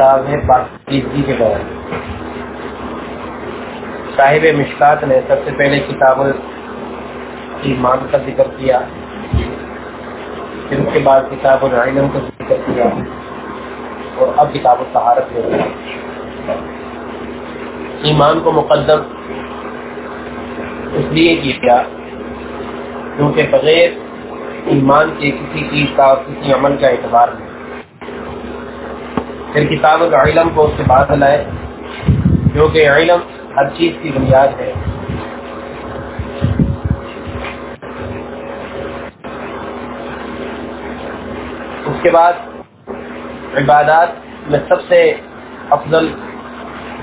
کتاب ہے پاکیزگی کے بارے صاحب مشکات نے سب سے پہلے کتاب ایمان کا ذکر کیا، پھر اس کے بعد کتاب العلم کا ذکر کیا، اور اب کتاب الطہارت لے رہا ایمان کو مقدم اس لیے کیا کیونکہ بغیر ایمان کے کسی چیز کا کسی عمل کا اعتبار نہیں۔ پھر کتاب علم کو اس سے بات لائے جو کہ علم ہر چیز کی بنیاد ہے۔ اس کے بعد عبادات میں سب سے افضل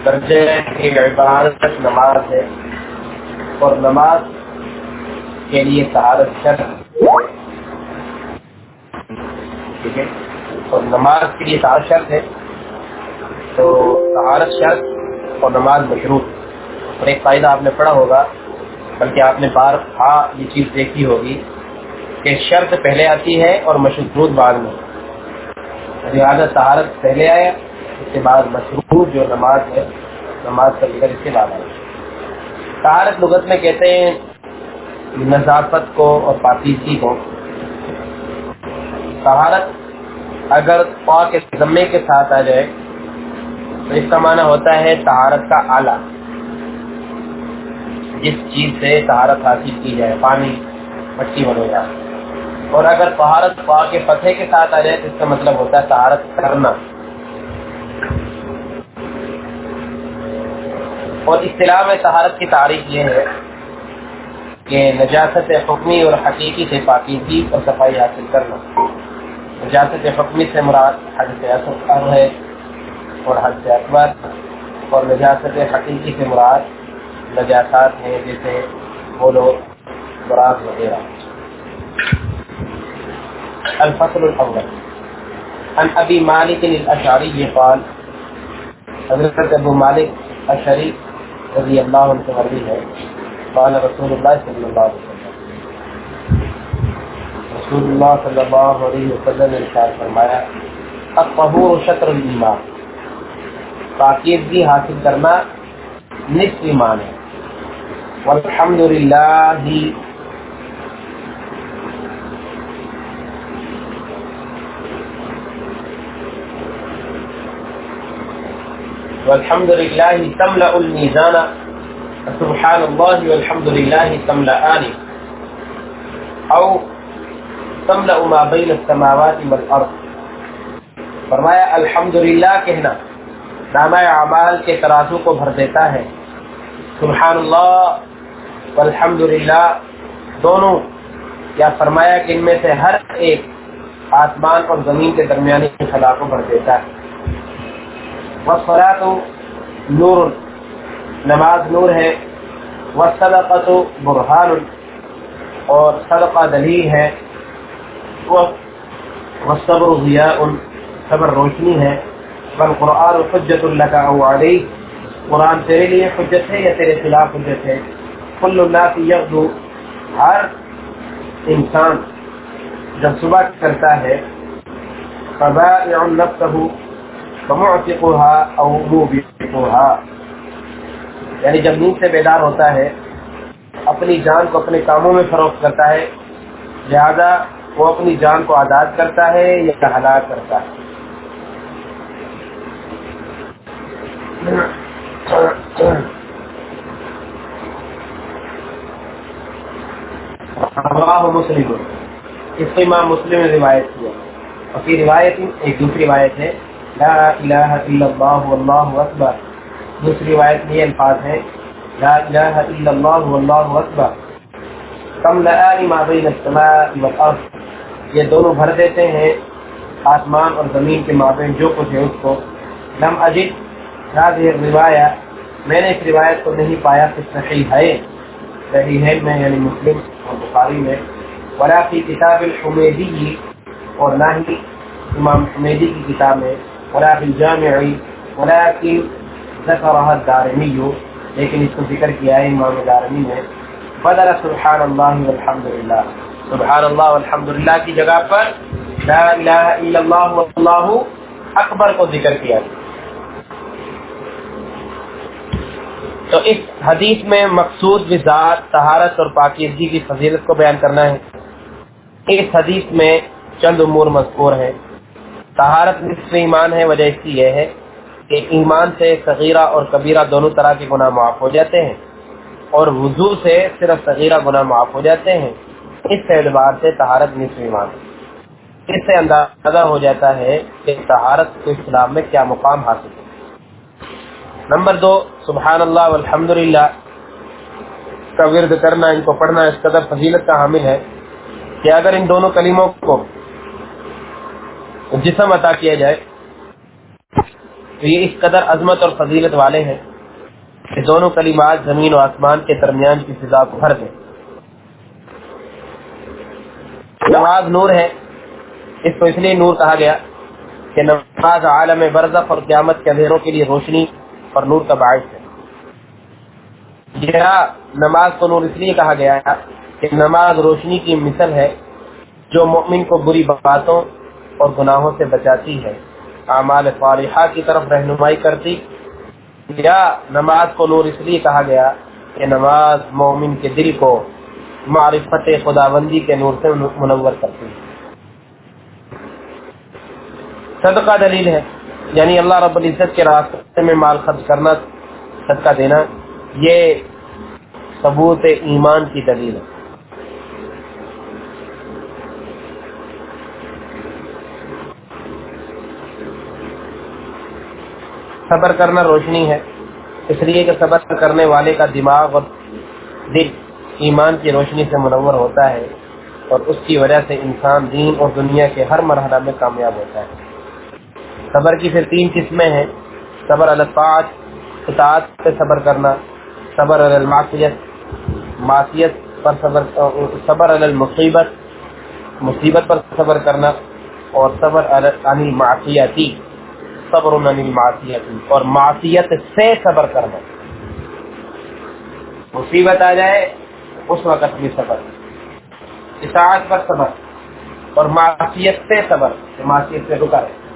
درجے کی عبادت نماز ہے۔ اور نماز کے لیے سہارت شرط ٹھیک ہے؟ اور نماز کے لیے سہارت شرط ہے۔ تو سہارت شرط اور نماز مشروط۔ اور ایک فائدہ آپ نے پڑھا ہوگا، بلکہ آپ نے بار ہاں یہ چیز دیکھی ہوگی کہ شرط پہلے آتی ہے اور مشروط بعد میں۔ لہٰذا سہارت پہلے آیا، اس کے بعد مشروط جو نماز ہے، نماز کا ذکر اس کے بعد آیا۔ سہارت لغت میں کہتے ہیں نظافت کو اور پاکیزگی کو۔ سہارت اگر پا کے ضمے کے ساتھ آ جائے تو اس کا معنی ہوتا ہے سہارت کا آلہ جس چیز سے طہارت حاصل کی جائے، پانی، مٹی وغیرہ۔ اور اگر طہارت پا کے فتح کے ساتھ آ جائے تو اس کا مطلب ہوتا ہے طہارت کرنا۔ اور اصطلاح میں طہارت کی تعریف یہ ہے کہ نجاست حکمی اور حقیقی سے پاکیزگی اور صفائی حاصل کرنا۔ نجاست حکمی سے مراد حج سے اثر ہے۔ اور حج سے اکبر اور نجاست حقیقی سے مراد نجاسات ہیں جیسے بولو برات وغیرہ الفصل الاول. عن ابی مالک الاشعری یہ قال، حضرت ابو مالک اشعری رضی اللہ عنہ سے مروی ہے، قال رسول اللہ صلی اللہ علیہ وسلم. رسول اللہ صلی اللہ علیہ وسلم نے ارشاد فرمایا الطهور شطر الایمان. پاکیزگی حاصل کرنا نصف ایمان ہے۔ والحمد لله والحمد لله تملأ الميزان سبحان الله والحمد لله تملأان۔ أو تملأ ما بين السماوات والأرض۔ فرمایا الحمدللہ کہنا۔ نامہ اعمال کے ترازو کو بھر دیتا ہے۔ سبحان اللہ الحمد للہ دونوں۔ یا فرمایا کہ ان میں سے ہر ایک آسمان اور زمین کے درمیانی خلا کو بھر دیتا ہے۔ تو نور، نماز نور ہے۔ وہ تو برحان اور صدقہ دلیل ہے۔ وہ صبر ضیاء، صبر روشنی ہے۔ بل قرآن حجت اللہ کا علیہ قرآن تیرے لیے حجت ہے یا تیرے خلاف حجت ہے؟ کل اللہ کی یغدو۔ ہر انسان جب صبح کرتا ہے، فبائع نفسه فمعتقها او موبقها یعنی جب نیند سے بیدار ہوتا ہے، اپنی جان کو اپنے کاموں میں فروخت کرتا ہے، لہذا وہ اپنی جان کو آزاد کرتا ہے یا ہلاک کرتا ہے؟ مسلم. اس کو امام مسلم نے روایت کیا۔ اور پھر روایت ایک دوسری روایت ہے۔ لا الہ الا اللہ واللہ اکبر۔ دوسری روایت میں یہ الفاظ ہے لا الہ الا اللہ واللہ اکبر۔ کم لآل ما بین السماء والارض۔ یہ دونوں بھر دیتے ہیں۔ آسمان اور زمین کے مابین جو کچھ ہے اس کو۔ لم اجد هذه الروايه میں نے اس روایت کو نہیں پایا کہ صحیح ہے صحیح ہے میں یعنی مسلم اور بخاری میں۔ ولا کی کتاب الحمیدی اور نہ ہی امام حمیدی کی کتاب میں ولا کی جامعی ولا کی ذکرہ الدارمی۔ لیکن اس کو ذکر کیا ہے امام دارمی نے۔ بدل سبحان اللہ والحمدللہ۔ سبحان اللہ والحمدللہ کی جگہ پر لا الہ الا اللہ واللہ اکبر کو ذکر کیا۔ تو اس حدیث میں مقصود وزاد طہارت اور پاکیزگی کی فضیلت کو بیان کرنا ہے۔ اس حدیث میں چند امور مذکور ہیں۔ طہارت نصف ایمان ہے، وجہ اس کی یہ ہے کہ ایمان سے صغیرہ اور کبیرہ دونوں طرح کے گناہ معاف ہو جاتے ہیں اور وضو سے صرف صغیرہ گناہ معاف ہو جاتے ہیں۔ اس اعتبار سے طہارت نصف ایمان ہے۔ اس سے اندازہ ہو جاتا ہے کہ طہارت کو اسلام میں کیا مقام حاصل ہے۔ نمبر دو، سبحان اللہ الحمد للہ کا ورد کرنا، ان کو پڑھنا، اس قدر فضیلت کا حامل ہے کہ اگر ان دونوں کلیموں کو جسم عطا کیا جائے، تو یہ اس قدر عظمت اور فضیلت والے ہیں کہ دونوں کلمات زمین و آسمان کے درمیان کی فضا کو بھر دیں۔ نماز نور ہے، اس کو اس لیے نور کہا گیا کہ نماز عالم برزخ اور قیامت کے اندھیروں کے لیے روشنی اور نور کا باعث ہے۔ نماز کو نور اس لیے کہا گیا کہ نماز روشنی کی مثل ہے جو مؤمن کو بری باتوں اور گناہوں سے بچاتی ہے۔ اعمال فالحہ کی طرف رہنمائی کرتی۔ یا نماز کو نور اس لیے کہا گیا کہ نماز مومن کے دل کو معرفت خداوندی کے نور سے منور کرتی۔ ہے صدقہ دلیل ہے۔ یعنی اللہ رب العزت کے راستے میں مال خرچ کرنا، صدقہ دینا، یہ ثبوت ایمان کی دلیل ہے۔ صبر کرنا روشنی ہے، اس لیے کہ صبر کرنے والے کا دماغ اور دل ایمان کی روشنی سے منور ہوتا ہے اور اس کی وجہ سے انسان دین اور دنیا کے ہر مرحلہ میں کامیاب ہوتا ہے۔ صبر کی پھر تین قسمیں ہیں۔ صبر الفاظ اطاعت پہ صبر کرنا، صبر المعصیت، معصیت پر صبر صبر المصیبت، مصیبت پر صبر کرنا اور صبر عن یعنی المعصیتی صبر عن المعصیتی اور معصیت سے صبر کرنا۔ مصیبت آ جائے، اس وقت بھی صبر۔ اطاعت پر صبر اور معصیت سے صبر، معصیت سے رکا رہے۔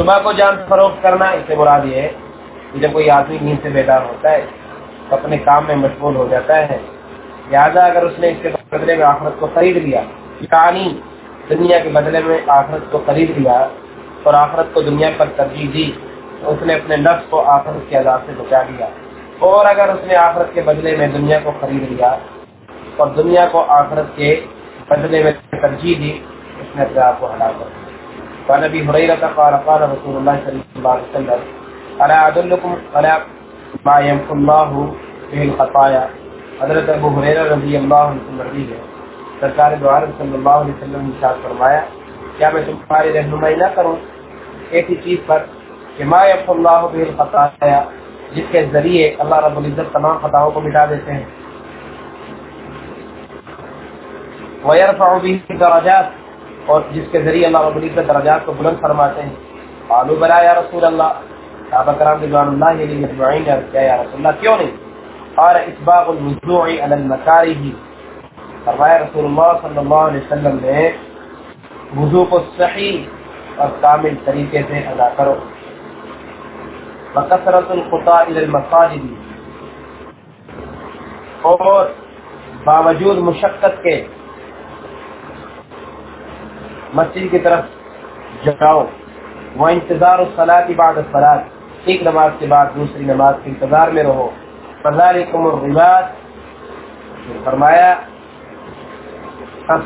صبح کو جان فروخت کرنا، اس سے مراد یہ ہے کہ جب کوئی آدمی نیند سے بیدار ہوتا ہے، تو اپنے کام میں مشغول ہو جاتا ہے۔ لہٰذا اگر اس نے اس کے بدلے میں آخرت کو خرید لیا یعنی دنیا کے بدلے میں آخرت کو خرید لیا اور آخرت کو دنیا پر ترجیح دی، تو اس نے اپنے نفس کو آخرت کے عذاب سے بچا لیا۔ اور اگر اس نے آخرت کے بدلے میں دنیا کو خرید لیا اور دنیا کو آخرت کے بدلے میں ترجیح دی، اس نے اپنے آپ کو ہلا کر دیا قال ابي هريره قال قال رسول الله صلى الله عليه وسلم الا ادلكم على ما يمحو الله به الخطايا؟ حضرت ابو ہریرہ رضی اللہ عنہ سے مروی ہے۔ سرکار دو عالم صلی اللہ علیہ وسلم نے ارشاد فرمایا، کیا میں تمہاری رہنمائی نہ کروں؟ ایسی چیز پر کہ ما يمحو الله به الخطايا، جس کے ذریعے اللہ رب العزت تمام خطاؤں کو مٹا دیتے ہیں۔ ويرفع به درجات اور جس کے ذریعے اللہ رب العزت درجات کو بلند فرماتے ہیں۔ آلو بلا یا رسول اللہ۔ صحابہ کرام رضوان اللہ علیہ مجمعین نے کیا، یا رسول اللہ، کیوں نہیں؟ اور اسباغ الوضوع علی المکارہ۔ فرمایا رسول اللہ صلی اللہ علیہ وسلم نے وضو کو صحیح اور کامل طریقے سے ادا کرو۔ وکثرت الخطا الى المساجد۔ اور باوجود مشقت کے مسجد کی طرف جاؤ۔ وہ انتظار الصلاح کی بعد فلاد ایک نماز کے بعد دوسری نماز کے انتظار میں رہو۔ فضالکم الرباط فرمایا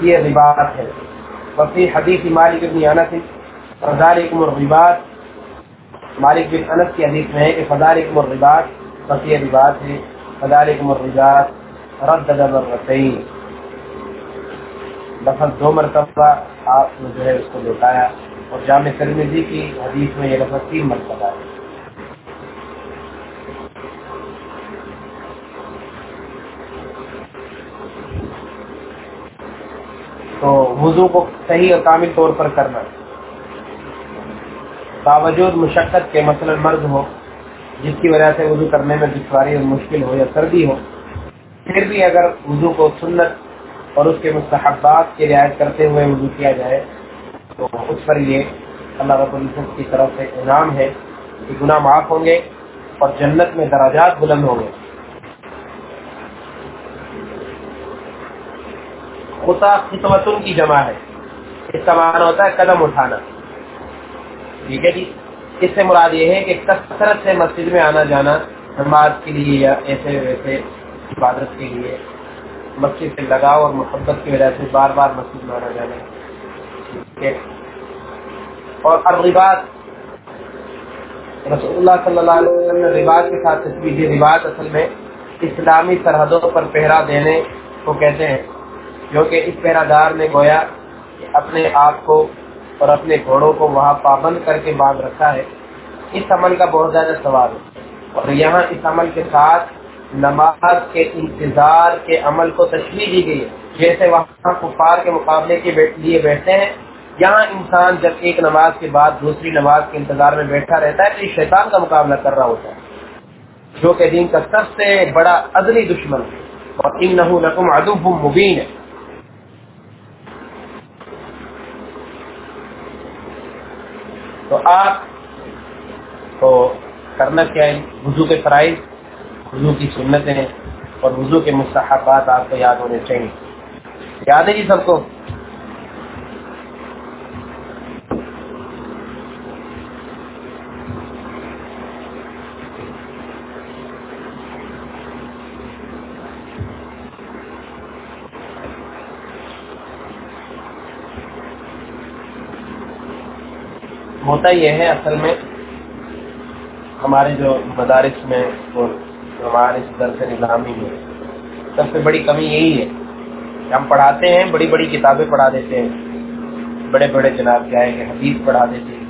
یہ رباط ہے۔ وفی حدیث مالک بن انس۔ فضالکم الرباط مالک بن انس کی حدیث میں ہے کہ فضالکم الرباط وفی رباط ہے۔ فضالکم الرباط رد مرتين۔ لفظ دو مرتبہ آپ نے جو ہے اس کو لوٹایا اور جامع ترمیزی کی حدیث میں یہ لفظ تین مرتبہ ہے۔ تو وضو کو صحیح اور کامل طور پر کرنا۔ باوجود مشقت کے مثلا مرض ہو، جس کی وجہ سے وضو کرنے میں دشواری اور مشکل ہو یا سردی ہو، پھر بھی اگر وضو کو سنت اور اس کے مستحبات کی رعایت کرتے ہوئے وضو کیا جائے، تو اس پر یہ اللہ رب العزت کی طرف سے انعام ہے کہ گناہ معاف ہوں گے اور جنت میں دراجات بلند ہوں گے۔ خطا خطوتن کی جمع ہے۔ اس کا معنی ہوتا ہے قدم اٹھانا۔ ٹھیک ہے جی؟ اس سے مراد یہ ہے کہ کثرت سے مسجد میں آنا جانا، نماز کے لیے یا ایسے ویسے عبادت کے لیے مسجد سے لگاؤ اور محبت کی وجہ سے بار بار مسجد میں آنا جانا۔ اور الرباط۔ رسول اللہ صلی اللہ علیہ وسلم نے رواج کے ساتھ تصویر دی۔ رواج اصل میں اسلامی سرحدوں پر پہرا دینے کو کہتے ہیں۔ جو کہ اس پہرا دار نے گویا اپنے آپ کو اور اپنے گھوڑوں کو وہاں پابند کر کے باندھ رکھا ہے۔ اس عمل کا بہت زیادہ سوال ہے۔ اور یہاں اس عمل کے ساتھ نماز کے انتظار کے عمل کو تشریح دی گئی ہے۔ جیسے وہاں کفار کے مقابلے کے لیے بیٹھتے ہیں، یہاں انسان جب ایک نماز کے بعد دوسری نماز کے انتظار میں بیٹھا رہتا ہے تو یہ شیطان کا مقابلہ کر رہا ہوتا ہے، جو کہ دین کا سب سے بڑا عدلی دشمن ہے۔ اور ان نحو ادب مبین۔ ہے تو آپ کو کرنا کیا ہے؟ وضو کے فرائض۔ وضو کی سنتیں اور وضو کے مستحبات آپ کو یاد ہونے چاہیے۔ یاد ہے جی سب کو؟ ہوتا یہ ہے اصل میں ہمارے جو مدارس میں اور ہمارے درس نظامی میں سب سے بڑی کمی یہی ہے کہ ہم پڑھاتے ہیں، بڑی بڑی کتابیں پڑھا دیتے ہیں۔ بڑے بڑے جناب کیا ہے کہ حدیث پڑھا دیتے ہیں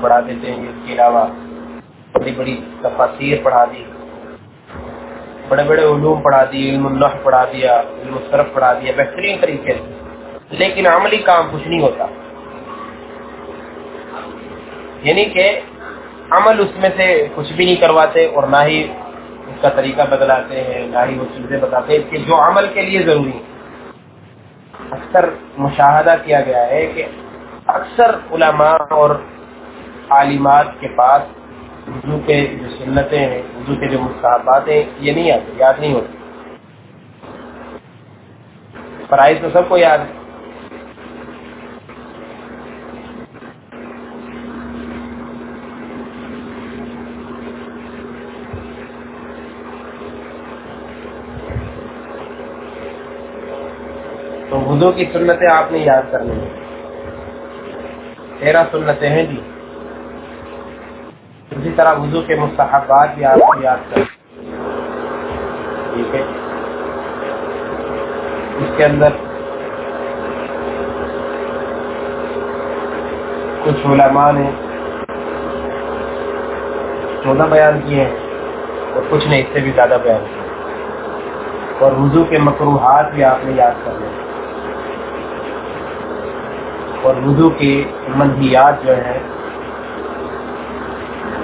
پڑھا دیتے ہیں، اس کے علاوہ بڑی بڑی تفاصیر پڑھا دی۔ بڑے بڑے علوم پڑھا دی علم اللہ پڑھا دیا، علم الصرف پڑھا دیا، بہترین طریقے سے۔ لیکن عملی کام کچھ نہیں ہوتا۔ یعنی کہ عمل اس میں سے کچھ بھی نہیں کرواتے اور نہ ہی اس کا طریقہ بدلاتے ہیں، نہ ہی وہ چیزیں بتاتے ہیں کہ جو عمل کے لیے ضروری ہے اکثر مشاہدہ کیا گیا ہے کہ اکثر علماء اور عالمات کے پاس اردو کے جو سنتیں ہیں، اردو کے جو مستحبات ہیں، یہ نہیں آتے، یاد نہیں ہوتے۔ فرائض تو سب کو یاد ہے وضو کی سنتیں آپ نے یاد کرنی ہیں۔ تیرہ سنتیں ہیں جی۔ اسی طرح وضو کے مستحبات بھی آپ کو یاد کر ٹھیک ہے۔ اس کے اندر کچھ علماء نے چودہ بیان کیے ہیں اور کچھ نے اس سے بھی زیادہ بیان کیے اور وضو کے مقروحات بھی آپ نے یاد کرنے ہیں۔ اور وضو کی منحیات جو ہیں،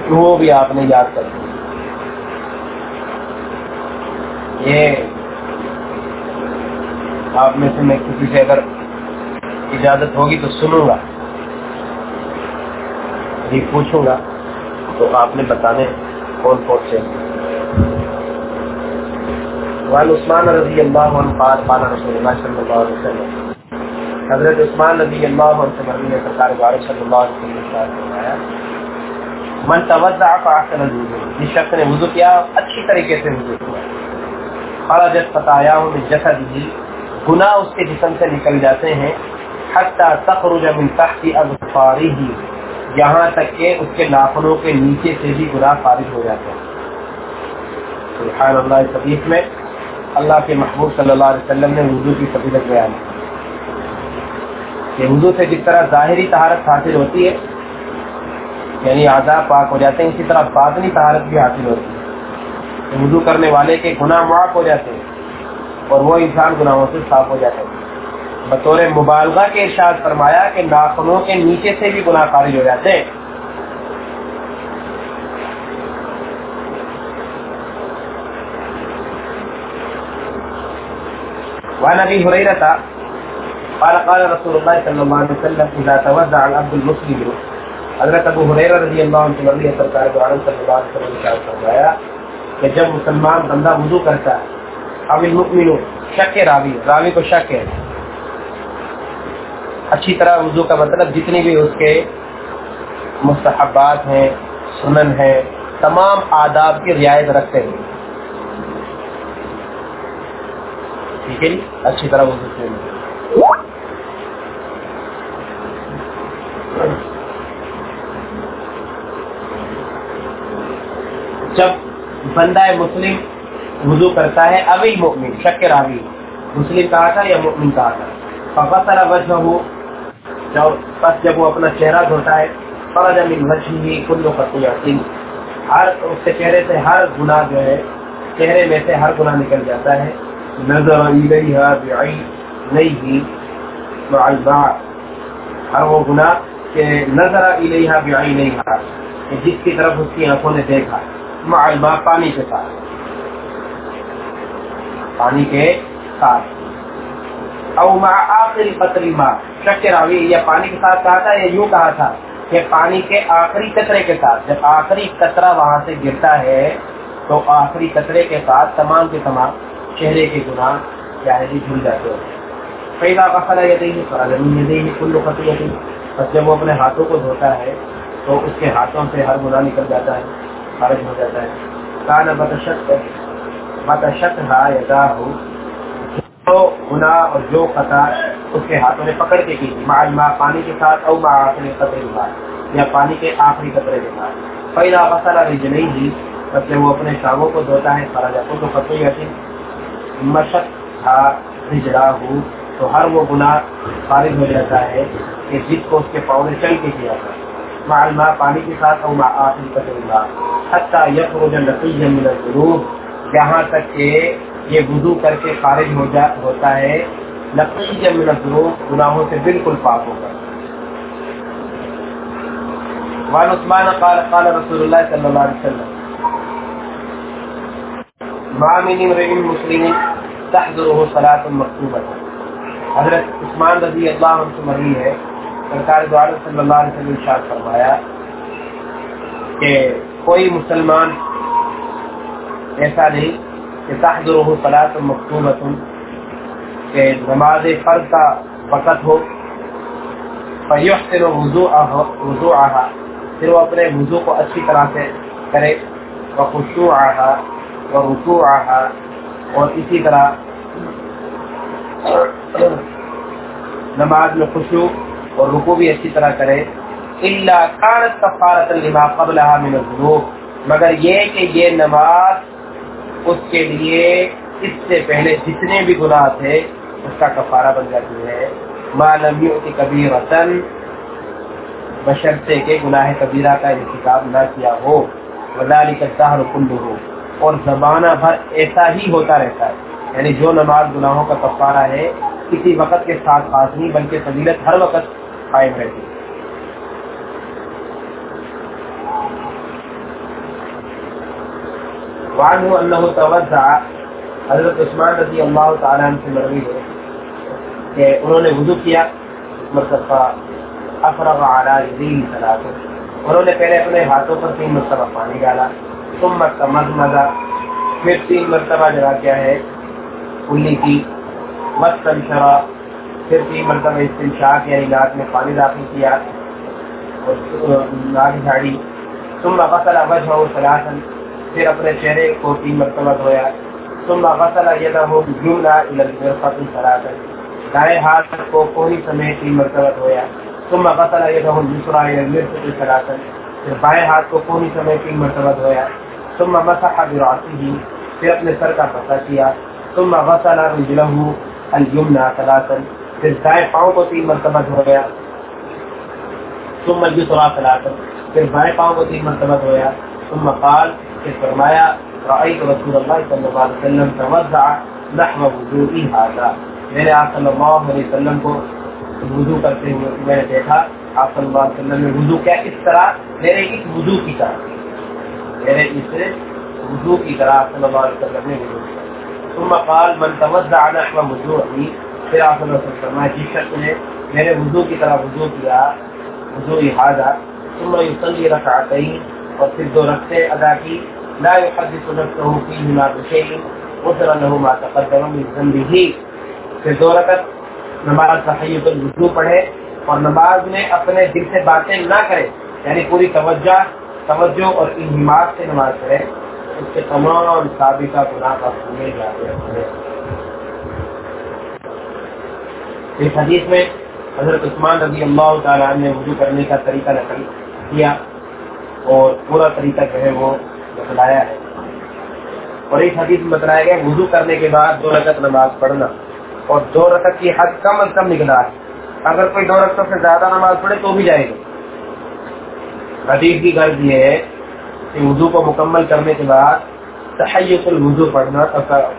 وہ بھی آپ نے یاد کر یہ آپ میں سے میں کسی سے اگر اجازت ہوگی تو سنوں گا۔ یہ پوچھوں گا تو آپ نے بتانے کون کون سے عثمان رضی اللہ عنہ قال رسول اللہ صلی اللہ علیہ وسلم حضرت عثمان نبی اللہ عنہ سے نے سرکار بارک صلی اللہ علیہ وسلم فرمایا، من توضع فاحسن الوضوء. جس شخص نے وضو کیا، اچھی طریقے سے وضو کیا۔ خرجت خطایا من جسده گناہ اس کے جسم سے نکل جاتے ہیں، حتی تخرج من تحت اظفاره یہاں تک کہ اس کے ناخنوں کے نیچے سے بھی گناہ خارج ہو جاتے ہیں۔ سبحان اللہ، اس حدیث میں اللہ کے محبوب صلی اللہ علیہ وسلم نے وضو کی فضیلت بیان کی۔ کہ وضو سے جس طرح ظاہری طہارت حاصل ہوتی ہے یعنی آزاد پاک ہو جاتے ہیں، اسی طرح باطنی طہارت بھی حاصل ہوتی ہے۔ کہ وضو کرنے والے کے گناہ معاف ہو جاتے ہیں اور وہ انسان گناہوں سے صاف ہو جاتے ہیں۔ بطور مبالغہ کے ارشاد فرمایا کہ ناخنوں کے نیچے سے بھی گناہ خارج ہو جاتے ہیں۔ وعن ابي هريره قال قال رسول الله صلى الله عليه وسلم، اذا توزع العبد المسلم. حضرت ابو حریر رضی اللہ عنہ مرضی سرکار دو عالم صلی اللہ علیہ وسلم کا فرمایا کہ جب مسلمان بندہ وضو کرتا ہے، اب المؤمن شک راوی راوی کو شک ہے۔ اچھی طرح وضو کا مطلب جتنی بھی اس کے مستحبات ہیں، سنن ہیں، تمام آداب کی رعایت رکھتے ہیں۔ ٹھیک ہے جی؟ اچھی طرح وضو سے جب بندہ مسلم وضو کرتا ہے، ابھی مؤمن، شک راوی، مسلم کہا تھا یا مؤمن کہا تھا؟ فبصر وجهه جب پس جب وہ اپنا چہرہ دھوتا ہے فرج من وجهه كل خطيئه ہر اس کے چہرے سے ہر گناہ جو ہے، چہرے میں سے ہر گناہ نکل جاتا ہے۔ نظر الیہا بعینیہ مع البعض ہر وہ گناہ کہ نظر الیہا بعینیہ کہ جس کی طرف اس کی آنکھوں نے دیکھا۔ مع الماء پانی کے ساتھ۔ پانی کے ساتھ۔ او مع آخری قطر ماء شک راوی یا پانی کے ساتھ کہا تھا یا یوں کہا تھا کہ پانی کے آخری قطرے کے ساتھ، جب آخری قطرہ وہاں سے گرتا ہے، تو آخری قطرے کے ساتھ تمام کے تمام چہرے کے گناہ کیا ہے جھل جاتے ہیں۔ پیدا وقلا یہ دہی فرازمی یہ دہی کل خطیت بس جب وہ اپنے ہاتھوں کو دھوتا ہے، تو اس کے ہاتھوں سے ہر گناہ نکل جاتا ہے۔ خارج ہو جاتا ہے۔ کان بتشک بتشک ہا یا ہو جو گناہ اور جو خطا اس کے ہاتھوں نے پکڑ کے کی مال ماں پانی کے ساتھ او ماں آخری قطرے کے ساتھ یا پانی کے آخری قطرے کے ساتھ۔ پہلا مسئلہ رجنئی ہی بس جب وہ اپنے شاموں کو دھوتا ہے سارا جاتا تو فتح یقین مشق تھا رجڑا ہو تو ہر وہ گناہ خارج ہو جاتا ہے کہ جس کو اس کے پاؤں نے چل کے کیا تھا۔ مال ماں پانی کے ساتھ او ماں آخری قطرے کے حتی یخرج نقیہ من الظروف یہاں تک کہ یہ وضو کر کے خارج ہو جا ہوتا ہے. نقی من الذنوب گناہوں سے بالکل پاک ہو کر. وعن عثمان قال قال رسول الله صلى الله عليه وسلم. ما من امرئ مسلم تحضره صلاة مكتوبة حضرت عثمان رضی اللہ عنہ سے مروی ہے. سرکار دو عالم صلی اللہ علیہ وسلم ارشاد فرمایا کہ کوئی مسلمان ایسا نہیں کہ تحضره صلاة مكتوبة کہ نماز فرض کا وقت ہو فیحسن وضوعها، پھر وہ اپنے وضو کو اچھی طرح سے کرے، وخشوعها، ورکوعها، اور اسی طرح نماز میں خشوع اور رکوع بھی اچھی طرح کرے۔ الا كانت كفاره لما قبلها من الذنوب۔ مگر یہ کہ یہ نماز اس کے لیے اس سے پہلے جتنے بھی گناہ تھے، اس کا کفارہ بن جاتی ہے۔ معلومیوں کی کبھی رتن بشرطے کے گناہ کبیرہ کا انتخاب نہ کیا ہو۔ وزالی کا ظاہر ہو اور زمانہ بھر ایسا ہی ہوتا رہتا ہے۔ یعنی جو نماز گناہوں کا کفارہ ہے، کسی وقت کے ساتھ خاص نہیں، بلکہ فضیلت ہر وقت قائم رہتی ہے وعنه انه توزع حضرت عثمان رضی اللہ تعالی عنہ سے مروی ہے کہ انہوں نے وضو کیا مرتبہ افرغ علی یدیہ ثلاث انہوں نے پہلے اپنے ہاتھوں پر تین مرتبہ پانی ڈالا، ثم تمضمض پھر تین مرتبہ جرا کیا ہے، کلی کی۔ واستنشر پھر تین مرتبہ مطلب استنشاق یعنی ناک میں پانی داخل کیا اور ناک جھاڑی۔ ثم غسل وجهه ثلاثا، پھر اپنے چہرے کو تین مرتبہ دھویا۔ ثم غسل يده اليمنى الى المرفق ثلاثا دائیں ہاتھ کو کوہنی سمیت تین مرتبہ دھویا۔ ثم غسل يده اليسرى الى المرفق ثلاثا پھر بائیں ہاتھ کو کوہنی سمیت تین مرتبہ دھویا۔ ثم مسح براسه پھر اپنے سر کا مسح کیا۔ ثم غسل رجله اليمنى ثلاثا۔ پھر دائیں پاؤں کو تین مرتبہ دھویا، ثم اليسرى ثلاثا پھر بائیں پاؤں کو تین مرتبہ دھویا۔ ثم قال کہ فرمایا رأيت رسول الله صلى الله عليه وسلم توزع نحو وضوئي هذا۔ میں نے آپ صلی اللہ علیہ وسلم کو وضو کرتے ہوئے میں نے دیکھا، آپ صلی اللہ علیہ وسلم نے وضو کیا اس طرح میرے اس وضو کی طرح میرے اس وضو کی طرح صلی اللہ علیہ وسلم نے وضو کیا۔ ثم قال، من توزع نحو وضوئي پھر آپ صلی اللہ علیہ وسلم جس جی شخص نے میرے وضو کی طرح وضو کیا وضوئي هذا ثم يصلي ركعتين اور پھر دو رکعتیں ادا کی۔ لا يحدث نفسه فيهما بشيء غفر له ما تقدم من ذنبه پھر دو رکعت، نماز تحیت الوضو پڑھے، اور نماز میں اپنے دل سے باتیں نہ کرے یعنی پوری توجہ توجہ اور انہمات سے نماز پڑھے، اس کے تمام سابقہ گناہ کا پورے جاتے ہیں اس حدیث میں حضرت عثمان رضی اللہ تعالیٰ نے وضو کرنے کا طریقہ نقل کیا اور پورا طریقہ جو ہے وہ بتلایا ہے۔ اور اس حدیث میں بتلایا گیا وضو کرنے کے بعد دو رکعت نماز پڑھنا اور دو رکعت کی حد کم از کم نکلا اگر کوئی دو رکعت سے زیادہ نماز پڑھے تو بھی جائے گا۔ حدیث کی غرض یہ ہے کہ وضو کو مکمل کرنے کے بعد تحیت الوضو پڑھنا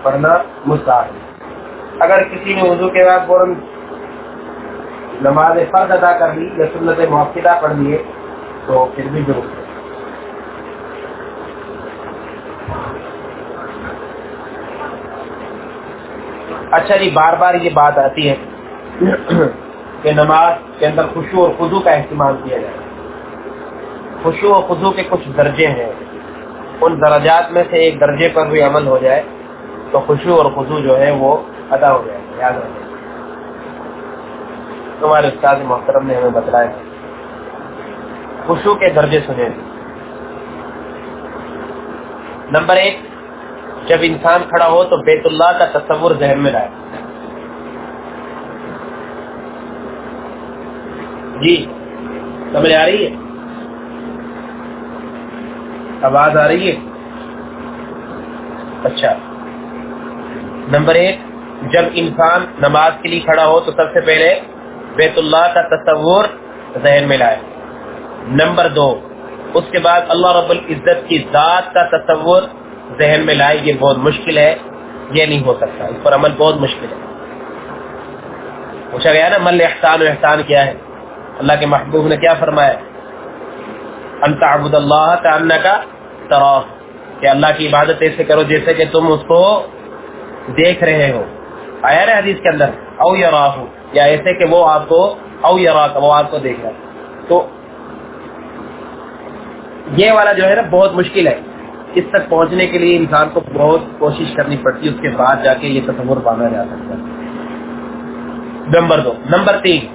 پڑھنا مستحب اگر کسی نے وضو کے بعد فوراً نماز فرض ادا کر لی یا سنت موقع پڑھ لیے، تو پھر بھی ضرور اچھا جی بار بار یہ بات آتی ہے کہ نماز کے اندر خوشو اور خزو کا اہتمام کیا جائے۔ خوشو اور خزو کے کچھ درجے ہیں۔ ان درجات میں سے ایک درجے پر بھی عمل ہو جائے، تو خوشو اور خزو جو ہے وہ ادا ہو جائے، یاد رکھیں۔ تمہارے استاد محترم نے ہمیں بتلایا خوشو کے درجے سنے نمبر ایک، جب انسان کھڑا ہو تو بیت اللہ کا تصور ذہن میں لائے جی سمجھ آ رہی ہے؟ آواز آ رہی ہے؟ اچھا۔ نمبر ایک، جب انسان نماز کے لیے کھڑا ہو تو سب سے پہلے بیت اللہ کا تصور ذہن میں لائے۔ نمبر دو، اس کے بعد اللہ رب العزت کی ذات کا تصور ذہن میں لائے، یہ بہت مشکل ہے، یہ نہیں ہو سکتا، اس پر عمل بہت مشکل ہے۔ پوچھا گیا نا، مل احسان و احسان کیا ہے؟ اللہ کے محبوب نے کیا فرمایا؟ انت عبد اللہ کا تراہ، کہ اللہ کی عبادت ایسے کرو جیسے کہ تم اس کو دیکھ رہے ہو۔ آیا نا حدیث کے اندر؟ او یا یا ایسے کہ وہ آپ کو او یا وہ آپ کو دیکھ رہا تو یہ والا جو ہے نا بہت مشکل ہے۔ اس تک پہنچنے کے لیے انسان کو بہت کوشش کرنی پڑتی ہے، اس کے بعد جا کے یہ تصور باندھا جا سکتا ہے۔ نمبر دو. نمبر تین.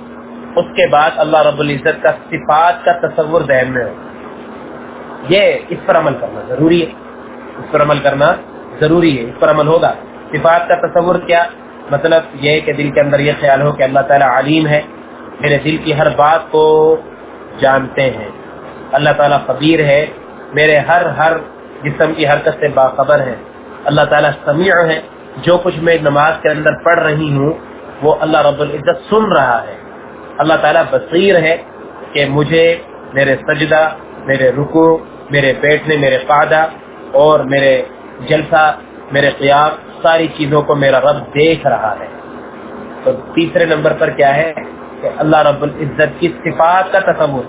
اس کے بعد اللہ رب العزت کا صفات کا تصور ذہن میں ہو۔ یہ اس پر عمل کرنا ضروری ہے۔ اس پر عمل کرنا ضروری ہے۔ اس پر عمل ہوگا۔ صفات کا تصور کیا؟ مطلب یہ کہ دل کے اندر یہ خیال ہو کہ اللہ تعالیٰ علیم ہے، میرے دل کی ہر بات کو جانتے ہیں۔ اللہ تعالیٰ خبیر ہے، میرے ہر ہر جسم کی حرکت سے باخبر ہے۔ اللہ تعالیٰ سمیع ہے، جو کچھ میں نماز کے اندر پڑھ رہی ہوں، وہ اللہ رب العزت سن رہا ہے۔ اللہ تعالیٰ بصیر ہے کہ مجھے میرے سجدہ، میرے رکو میرے بیٹھنے، میرے قادہ اور میرے جلسہ، میرے قیام ساری چیزوں کو میرا رب دیکھ رہا ہے۔ تو تیسرے نمبر پر کیا ہے کہ اللہ رب العزت کی صفات کا تصور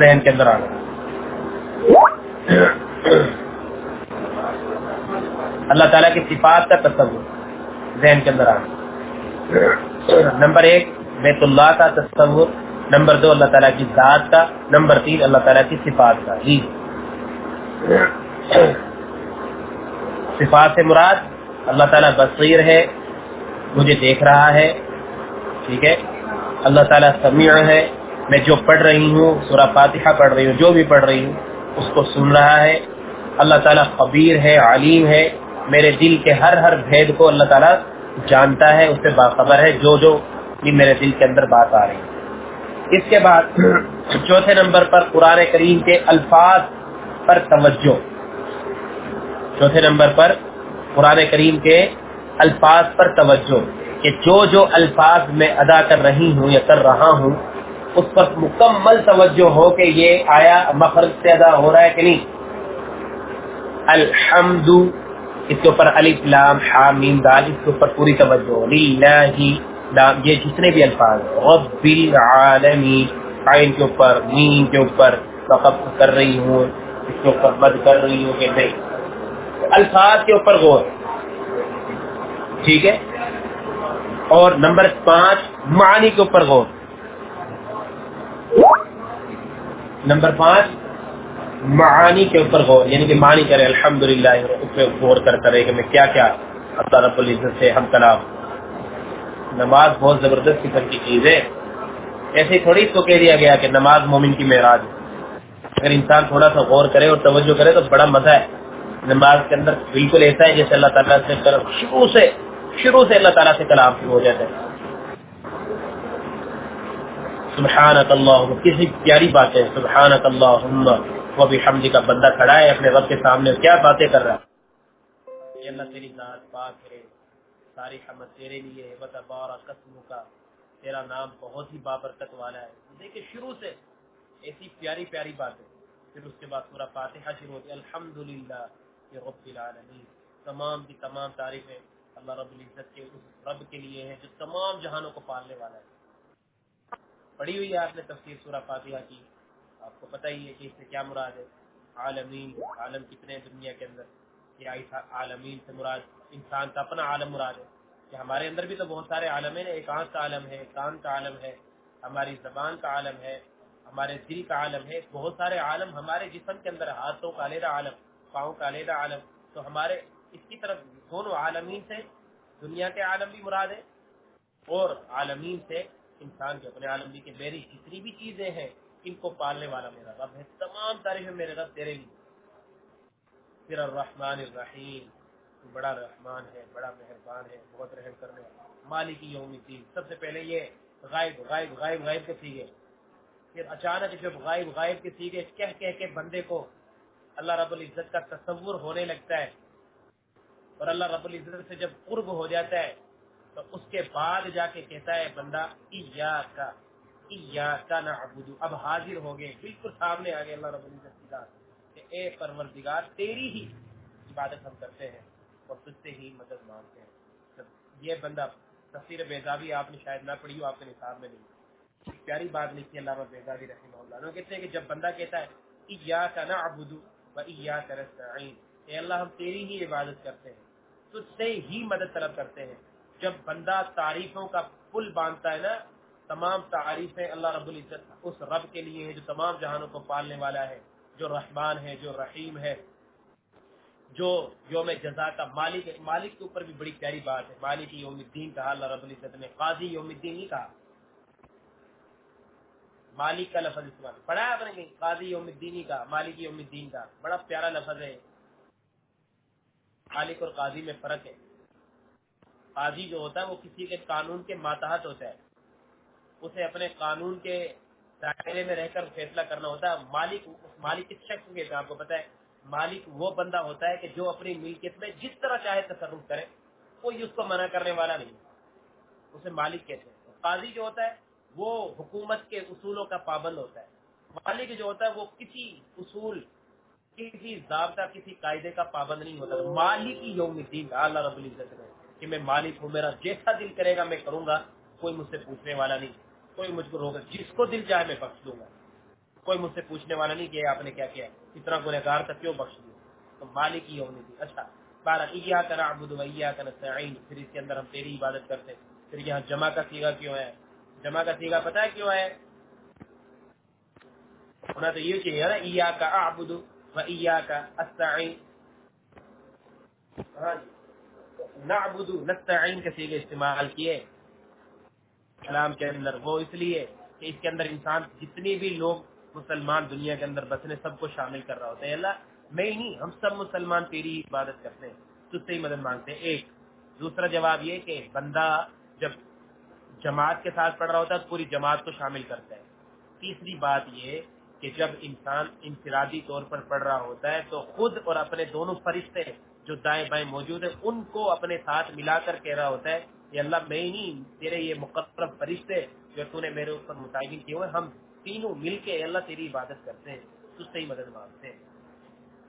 ذہن کے اندر آنا اللہ تعالیٰ کی صفات کا تصور ذہن کے اندر آنا نمبر ایک، بیت اللہ کا تصور۔ نمبر دو، اللہ تعالیٰ کی ذات کا۔ نمبر تین، اللہ تعالیٰ کی صفات کا۔ جی۔ صفات سے مراد اللہ تعالیٰ بصیر ہے، مجھے دیکھ رہا ہے، ٹھیک ہے؟ اللہ تعالیٰ سمیع ہے، میں جو پڑھ رہی ہوں، سورہ فاتحہ پڑھ رہی ہوں، جو بھی پڑھ رہی ہوں، اس کو سن رہا ہے۔ اللہ تعالیٰ خبیر ہے، علیم ہے، میرے دل کے ہر ہر بھید کو اللہ تعالیٰ جانتا ہے، اس سے باخبر ہے، جو جو یہ میرے دل کے اندر بات آ رہی ہے۔ اس کے بعد چوتھے نمبر پر قرآن کریم کے الفاظ پر توجہ۔ چوتھے نمبر پر قرآن کریم کے الفاظ پر توجہ کہ جو جو الفاظ میں ادا کر رہی ہوں یا کر رہا ہوں، اس پر مکمل توجہ ہو کہ یہ آیا مخرج سے ادا ہو رہا ہے کہ نہیں۔ الحمد، اس کے اوپر الف، لام حامیم دال، اس کے اوپر پوری توجہ۔ للہ یہ جتنے بھی الفاظ رب العالمین، عین کے اوپر مین کے اوپر وقف کر رہی ہوں، اس کے اوپر مد کر رہی ہوں کہ نہیں۔ الفاظ کے اوپر غور۔ ٹھیک ہے؟ اور نمبر پانچ، معنی کے اوپر غور۔ نمبر پانچ معانی کے اوپر غور یعنی کہ معنی کرے، الحمدللہ، اس پہ غور کر کرے کہ میں کیا کیا، اللہ رب العزت سے ہم کلام۔ نماز بہت زبردست قسم کی چیز ہے۔ ایسے تھوڑی تو کہہ دیا گیا کہ نماز مومن کی معراج اگر انسان تھوڑا سا غور کرے اور توجہ کرے تو بڑا مزہ ہے۔ نماز کے اندر بالکل ایسا ہے جیسے اللہ تعالیٰ سے شروع سے شروع سے اللہ تعالیٰ سے کلام شروع ہو جاتا ہے۔ سبحانک اللہ کسی پیاری بات ہے۔ سبحانک اللہ وہ بھی حمدی کا بندہ کھڑا ہے اپنے رب کے سامنے، کیا باتیں کر رہا ہے؟ یہ اللہ تیری ذات پاک ہے، ساری حمد تیرے لیے ہے بتبارا قسم کا تیرا نام بہت ہی بابرکت والا ہے۔ دیکھیں شروع سے ایسی پیاری پیاری بات ہے پھر اس کے بعد پورا فاتحہ شروع ہوتی ہے، الحمدللہ۔ رب العالمین تمام کی تمام تعریفیں اللہ رب العزت کے اس رب کے لیے ہیں جو تمام جہانوں کو پالنے والا ہے۔ پڑھی ہوئی ہے آپ نے تفسیر سورہ فاتحہ کی۔ آپ کو پتہ ہی ہے کہ اس سے کیا مراد ہے۔ عالمین، عالم کتنے دنیا کے اندر؟ یہ عالمین سے مراد، انسان کا اپنا عالم مراد ہے۔ کہ ہمارے اندر بھی تو بہت سارے عالم ہیں، ایک آنکھ کا عالم ہے، کان کا عالم ہے، ہماری زبان کا عالم ہے، ہمارے دل کا عالم ہے۔ بہت سارے عالم ہمارے جسم کے اندر، ہاتھوں کا علیحدہ عالم۔ پاؤں کا علیحدہ عالم۔ تو ہمارے اس کی طرف دونوں عالمین سے، دنیا کے عالم بھی مراد ہے اور عالمین سے انسان کے، اپنے عالم بھی کہ میری جتنی بھی چیزیں ہیں، ان کو پالنے والا میرا رب ہے۔ تمام تعریفیں میرے رب تیرے لیے۔ پھر الرحمن الرحیم، بڑا رحمان ہے، بڑا مہربان ہے، بہت رحم کرنے مالک یوم الدین، سب سے پہلے یہ غائب غائب غائب غائب کے سیگے۔ پھر اچانک جب غائب غائب کے سیگے، کہہ کہہ کے بندے کو اللہ رب العزت کا تصور ہونے لگتا ہے اور اللہ رب العزت سے جب قرب ہو جاتا ہے تو اس کے بعد جا کے کہتا ہے بندہ ایاکا ایاکا نعبدو اب حاضر ہو گئے، بالکل سامنے آگے اللہ رب العزت کی ذات کہ اے پروردگار، تیری ہی عبادت ہم کرتے ہیں اور تجھ سے ہی مدد مانگتے ہیں۔ یہ بندہ تفسیر بیزابی آپ نے شاید نہ پڑھی ہو، آپ کے نصاب میں نہیں۔ پیاری بات لکھی اللہ بیزابی رحمہ اللہ۔ کہتے ہیں کہ جب بندہ کہتا ہے ایاکا نعبدو و ایاکا اے اللہ، ہم تیری ہی عبادت کرتے ہیں، تجھ سے ہی مدد طلب کرتے ہیں۔ جب بندہ تعریفوں کا پل باندھتا ہے نا، تمام تعریفیں اللہ رب العزت اس رب کے لیے ہے جو تمام جہانوں کو پالنے والا ہے، جو رحمان ہے، جو رحیم ہے، جو یوم جزا کا مالک مالک کے اوپر بھی بڑی پیاری بات ہے۔ مالک یوم الدین کہا، اللہ رب العزت نے، قاضی یوم الدین نہیں کہا۔ مالک کا لفظ استعمال پڑھا ہے آپ نے قاضی یوم الدین ہی کہا مالک یوم الدین کا۔ بڑا پیارا لفظ ہے۔ مالک اور قاضی میں فرق ہے۔ قاضی جو ہوتا ہے وہ کسی کے قانون کے ماتحت ہوتا ہے۔ اسے اپنے قانون کے دائرے میں رہ کر فیصلہ کرنا ہوتا ہے۔ مالک مالک کس شخص کے آپ کو پتا ہے۔ مالک وہ بندہ ہوتا ہے کہ جو اپنی ملکیت میں جس طرح چاہے تصرف کرے۔ کوئی اس کو منع کرنے والا نہیں۔ اسے مالک کہتے ہیں۔ قاضی جو ہوتا ہے وہ حکومت کے اصولوں کا پابند ہوتا ہے۔ مالک جو ہوتا ہے وہ کسی اصول، کسی ضابطہ، کسی قاعدے کا پابند نہیں ہوتا۔ مالک ہی یوم الدین، اللہ رب العزت نے کہ میں مالک ہوں، میرا جیسا دل کرے گا میں کروں گا، کوئی مجھ سے پوچھنے والا نہیں۔ کوئی مجھ کو روکا جس کو دل چاہے میں بخش دوں گا۔ کوئی مجھ سے پوچھنے والا نہیں کہ آپ نے کیا کیا اتنا گنہگار تھا، کیوں بخش دوں تو مالک ہی ہونی تھی اچھا بارہ ایا کر ابود ویا کر پھر اس کے اندر ہم تیری عبادت کرتے پھر یہاں جمع کا سیگا کیوں ہے؟ جمع کا سیگا پتا ہے کیوں ہے؟ ہونا تو یہ چاہیے نا ایا کا ابود و ایا کا ہاں جی۔ نعبد نستعین کے سیگے استعمال کیے۔ کلام کے اندر وہ اس لیے کہ اس کے اندر انسان جتنی بھی لوگ مسلمان دنیا کے اندر بسنے سب کو شامل کر رہا ہوتا ہے۔ اللہ، میں نہیں، ہم سب مسلمان تیری عبادت کرتے ہیں۔ تجھ سے ہی مدد مانگتے ہیں۔ ایک، دوسرا جواب یہ کہ بندہ جب جماعت کے ساتھ پڑھ رہا ہوتا ہے، پوری جماعت کو شامل کرتا ہے۔ تیسری بات یہ کہ جب انسان انفرادی طور پر پڑھ رہا ہوتا ہے، تو خود اور اپنے دونوں فرشتے جو دائیں بائیں موجود ہیں، ان کو اپنے ساتھ ملا کر کہہ رہا ہوتا ہے کہ اللہ، میں ہی تیرے یہ مقرر فرشتے جو تو نے میرے اوپر متعین کیے ہوئے ہم تینوں مل کے اللہ تیری عبادت کرتے ہیں تجھ سے ہی مدد مانگتے ہیں۔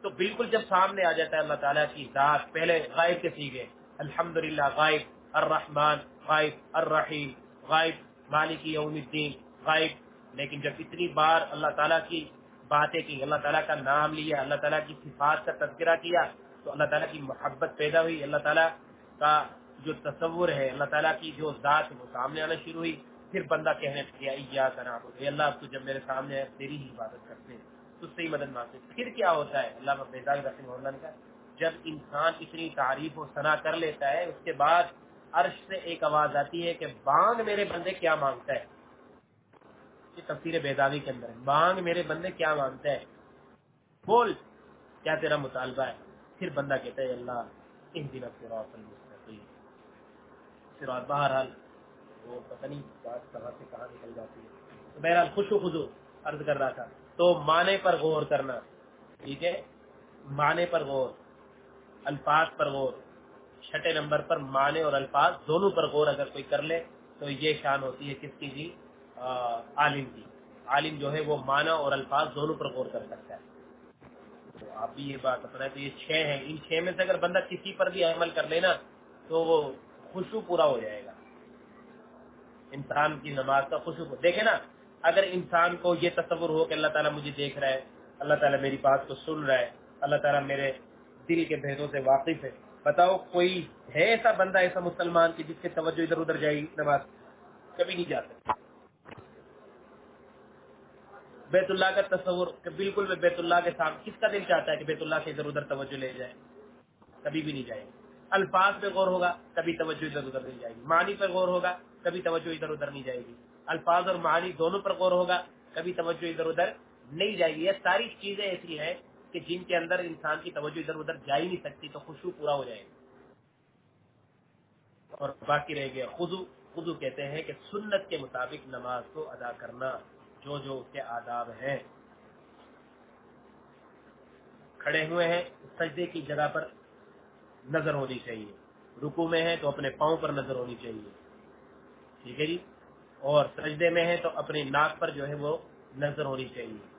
تو بالکل جب سامنے آ جاتا ہے اللہ تعالیٰ کی ذات، پہلے غائب کے سیگے الحمد للہ غائب، الرحمن غائب، الرحیم، غائب، مالک یوم الدین، غائب۔ لیکن جب اتنی بار اللہ تعالیٰ کی باتیں کی، اللہ تعالیٰ کا نام لیا، اللہ تعالیٰ کی صفات کا تذکرہ کیا، تو اللہ تعالیٰ کی محبت پیدا ہوئی، اللہ تعالیٰ کا جو تصور ہے، اللہ تعالیٰ کی جو ذات وہ سامنے آنا شروع ہوئی۔ پھر بندہ کہنے لگا کرنا اللہ اب تو جب میرے سامنے ہے تیری ہی عبادت کرتے ہیں۔ تو سے ہی مدد مانگتے پھر کیا ہوتا ہے؟ اللہ بیزاغ رسم اللہ کا جب انسان اتنی تعریف و صنا کر لیتا ہے، اس کے بعد عرش سے ایک آواز آتی ہے کہ بانگ میرے بندے کیا مانگتا ہے؟ یہ تفسیر بیداوی کے اندر ہے۔ بانگ میرے بندے کیا مانگتا ہے؟ بول، کیا تیرا مطالبہ ہے؟ پھر بندہ کہتا ہے، اللہ ان دنوں بہرحال وہ پتہ نہیں بات کہاں سے کہاں نکل جاتی ہے۔ تو بہرحال خوش و خزو عرض کر رہا تھا۔ تو معنی پر غور کرنا، ٹھیک ہے؟ معنی پر غور، الفاظ پر غور۔ چھٹے نمبر پر معنی اور الفاظ دونوں پر غور اگر کوئی کر لے تو یہ شان ہوتی ہے کس کی جی؟ عالم کی۔ عالم جو ہے وہ معنی اور الفاظ دونوں پر غور کر سکتا ہے۔ تو آپ بھی یہ بات اپنا تو یہ چھ ہیں۔ ان چھ میں سے اگر بندہ کسی پر بھی عمل کر لینا تو وہ خوشبو پورا ہو جائے گا۔ انسان کی نماز کا خوشبو دیکھے نا، اگر انسان کو یہ تصور ہو کہ اللہ تعالیٰ مجھے دیکھ رہا ہے، اللہ تعالیٰ میری بات کو سن رہا ہے، اللہ تعالیٰ میرے دل کے بھیدوں سے واقف ہے بتاؤ کوئی ہے ایسا بندہ ایسا مسلمان کی جس کی توجہ ادھر ادھر جائے گی نماز کبھی نہیں جا سکتا؟ بیت اللہ کا تصور کہ بالکل میں بیت اللہ کے ساتھ کس کا دل چاہتا ہے کہ بیت اللہ سے ادھر ادھر توجہ لے جائے؟ کبھی بھی نہیں جائے۔ الفاظ پہ غور ہوگا کبھی توجہ ادھر ادھر نہیں جائے گی۔ معنی پہ غور ہوگا کبھی توجہ ادھر ادھر نہیں جائے گی۔ الفاظ اور معنی دونوں پر غور ہوگا کبھی توجہ ادھر ادھر نہیں جائے گی۔ یہ ساری چیزیں ایسی ہیں کہ جن کے اندر انسان کی توجہ ادھر ادھر جا ہی نہیں سکتی، تو خوشبو پورا ہو جائے گا۔ اور باقی رہ گیا خزو خزو کہتے ہیں کہ سنت کے مطابق نماز کو ادا کرنا، جو جو اس کے آداب ہیں۔ کھڑے ہوئے ہیں، سجدے کی جگہ پر نظر ہونی چاہیے۔ رکو میں ہے تو اپنے پاؤں پر نظر ہونی چاہیے۔ ٹھیک ہے جی؟ اور سجدے میں ہے تو اپنی ناک پر جو ہے وہ نظر ہونی چاہیے۔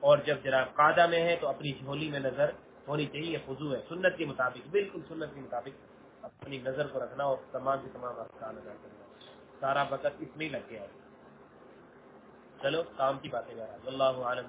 اور جب جناب قادہ میں ہے تو اپنی جھولی میں نظر ہونی چاہیے، یہ خضو ہے۔ سنت کے مطابق، بالکل سنت کے مطابق اپنی نظر کو رکھنا اور تمام کے تمام افسان ادا کرنا۔ سارا وقت اس میں لگ گیا ہے۔ چلو، کام کی باتیں اللہ عالم